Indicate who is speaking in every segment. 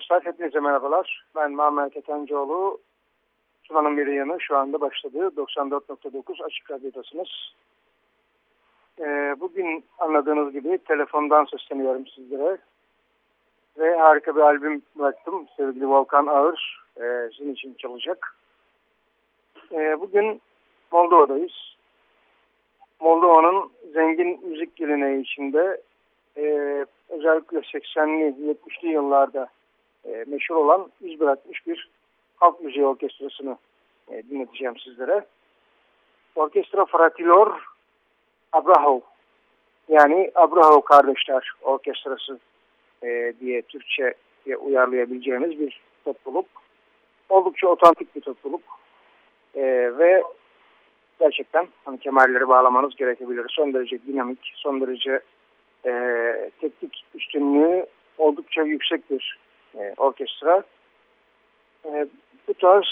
Speaker 1: dostlar, hepinize merhabalar. Ben Muammer Ketencoğlu. Sunanın bir yanı şu anda başladı. 94.9 Açık Radyo'dasınız. Ee, bugün anladığınız gibi telefondan sesleniyorum sizlere. Ve harika bir albüm bıraktım. Sevgili Volkan Ağır e, sizin için çalacak. E, bugün Moldova'dayız. Moldova'nın zengin müzik geleneği içinde e, özellikle 80'li 70'li yıllarda e, meşhur olan iz bırakmış bir halk müziği orkestrasını e, dinleteceğim sizlere. Orkestra Fratilor Abrahov yani Abrahov Kardeşler Orkestrası e, diye Türkçe diye uyarlayabileceğimiz bir topluluk. Oldukça otantik bir topluluk e, ve gerçekten hani kemerleri bağlamanız gerekebilir. Son derece dinamik, son derece e, teknik üstünlüğü oldukça yüksek bir e, orkestra. E, bu tarz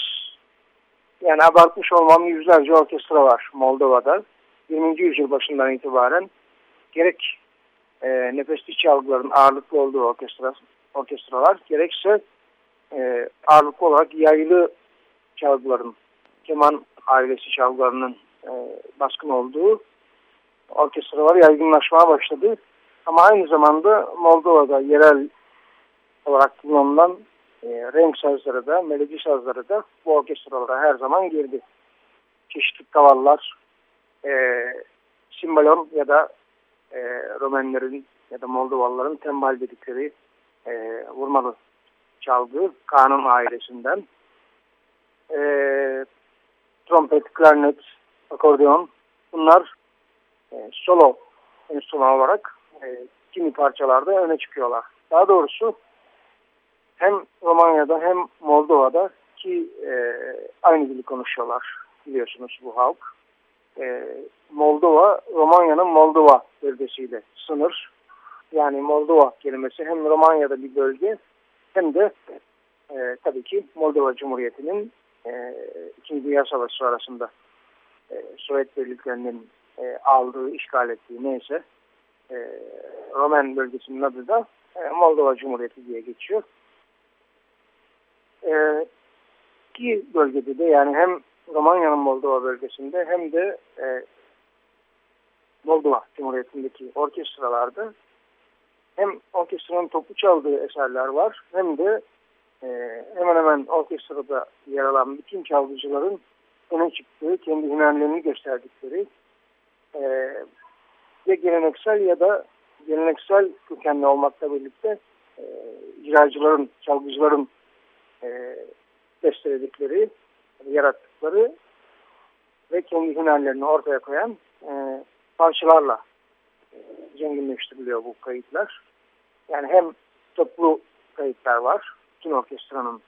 Speaker 1: yani abartmış olmam yüzlerce orkestra var Moldova'da. 20. yüzyıl başından itibaren gerek e, nefesli çalgıların ağırlıklı olduğu orkestra, orkestralar gerekse e, ağırlıklı olarak yaylı çalgıların, keman ailesi çalgılarının e, baskın olduğu orkestralar yaygınlaşmaya başladı. Ama aynı zamanda Moldova'da yerel olarak kullanılan e, renk sazları da, melodi sazları da bu orkestralara her zaman girdi. Çeşitli kavallar, e, simbalon ya da e, Romenlerin ya da Moldovalıların tembal dedikleri e, vurmalı çalgı kanun ailesinden. E, trompet, klarnet, akordeon bunlar e, solo enstrüman olarak e, kimi parçalarda öne çıkıyorlar. Daha doğrusu hem Romanya'da hem Moldova'da ki e, aynı dili konuşuyorlar biliyorsunuz bu halk. E, Moldova, Romanya'nın Moldova bölgesiyle sınır. Yani Moldova kelimesi hem Romanya'da bir bölge hem de e, tabii ki Moldova Cumhuriyeti'nin e, İkinci Dünya Savaşı sonrasında e, Sovyet birliklerinin e, aldığı, işgal ettiği neyse e, Romen bölgesinin adı da e, Moldova Cumhuriyeti diye geçiyor. E, iki bölgede de yani hem Romanya'nın Moldova bölgesinde hem de e, Moldova Cumhuriyeti'ndeki orkestralarda hem orkestranın toplu çaldığı eserler var hem de e, hemen hemen orkestrada yer alan bütün çalgıcıların öne çıktığı, kendi hünerlerini gösterdikleri e, ya geleneksel ya da geleneksel kökenli olmakla birlikte e, icracıların, çalgıcıların e, besteledikleri, yarattıkları ve kendi hünerlerini ortaya koyan e, parçalarla e, zenginleştiriliyor bu kayıtlar. Yani hem toplu kayıtlar var, bütün orkestranın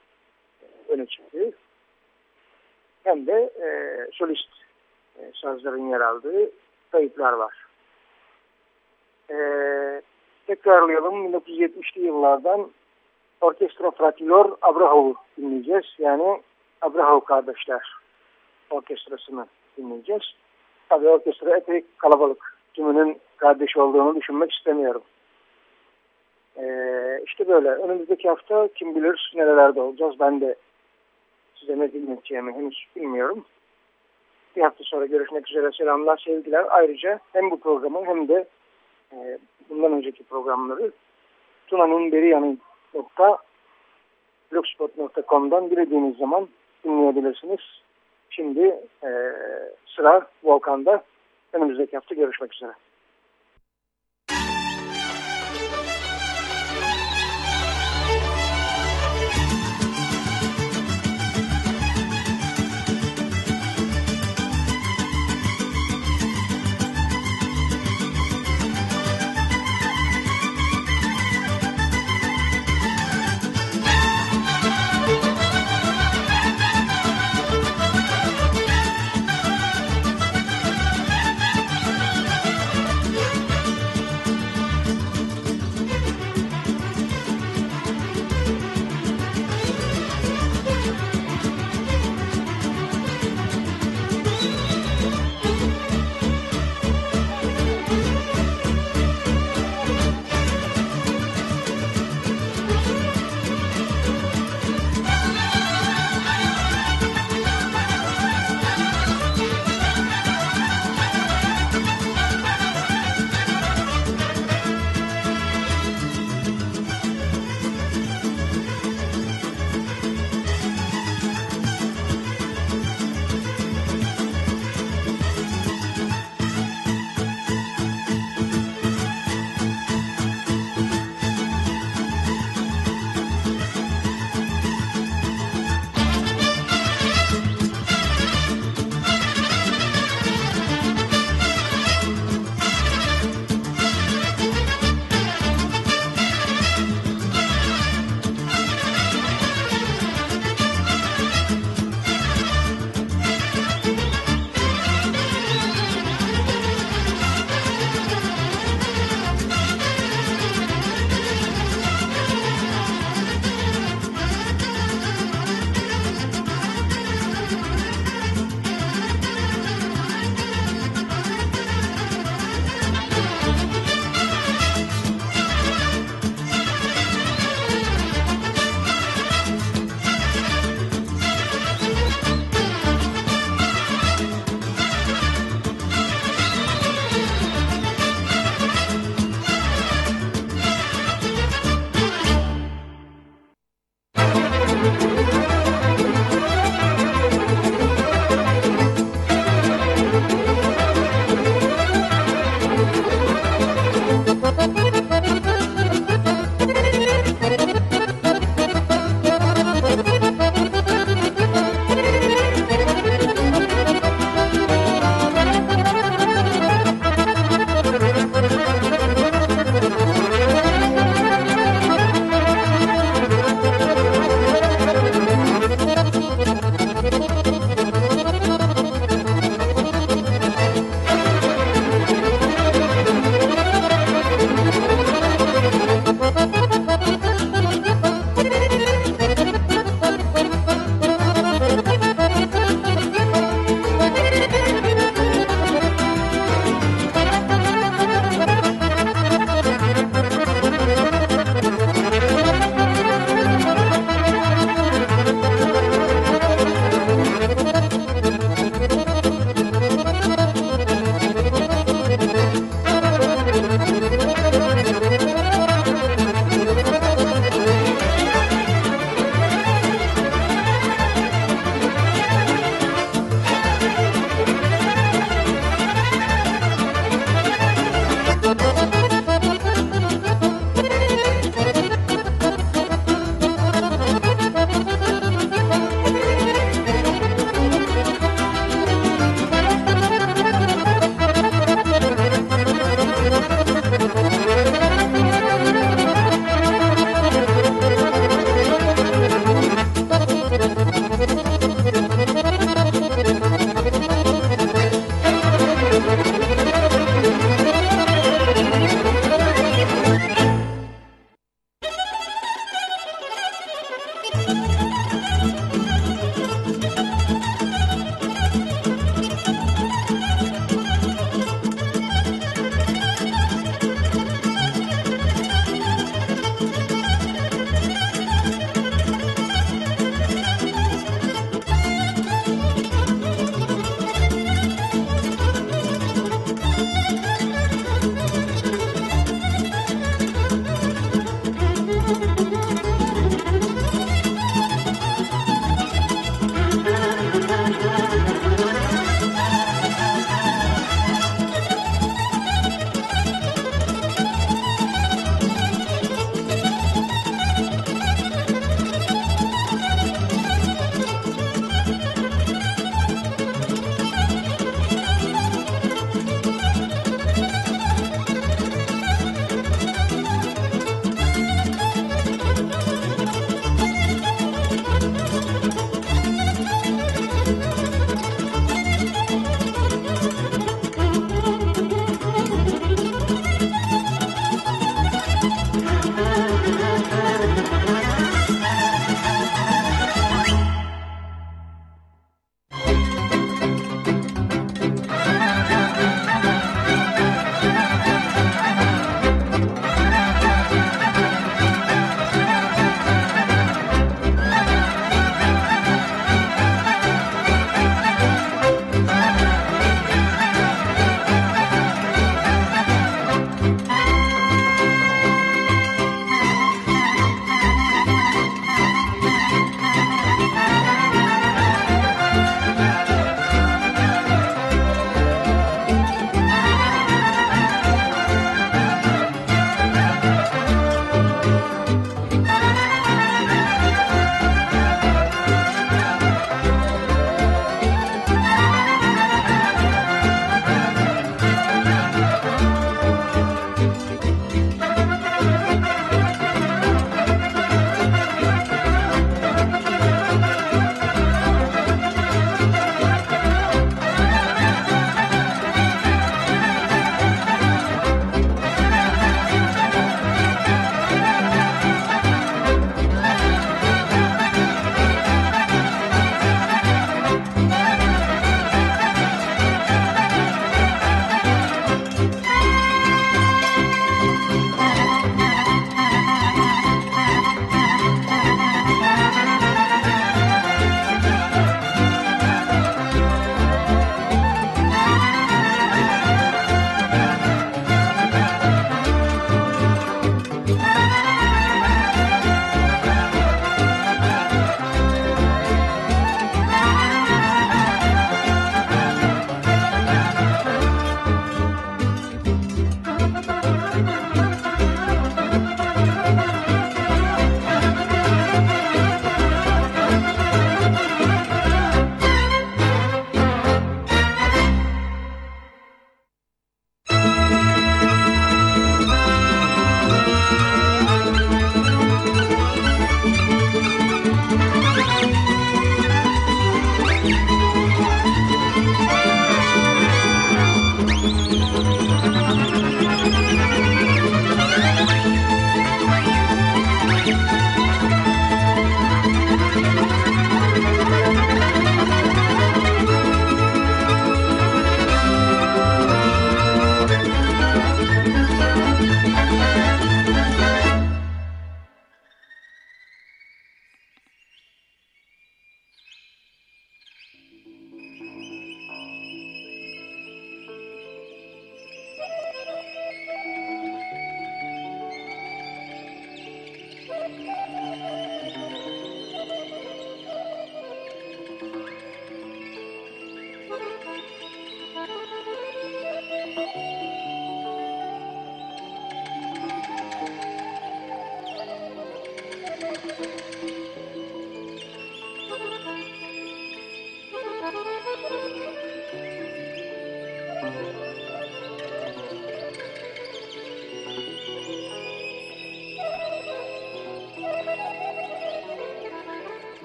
Speaker 1: e, öne çıktığı hem de e, solist e, sazların yer aldığı kayıtlar var. E, tekrarlayalım 1970'li yıllardan Orkestra Fratilor Abrahov'u dinleyeceğiz. Yani Abrahov kardeşler orkestrasını dinleyeceğiz. Tabii orkestra epey kalabalık. Tümünün kardeşi olduğunu düşünmek istemiyorum. Ee, işte böyle. Önümüzdeki hafta kim bilir nerelerde olacağız. Ben de size ne dinleteceğimi henüz bilmiyorum. Bir hafta sonra görüşmek üzere. Selamlar, sevgiler. Ayrıca hem bu programı hem de e, bundan önceki programları tunanınberiyanı.blogspot.com'dan dilediğiniz zaman dinleyebilirsiniz. Şimdi e, sıra Volkan'da. Önümüzdeki hafta görüşmek üzere.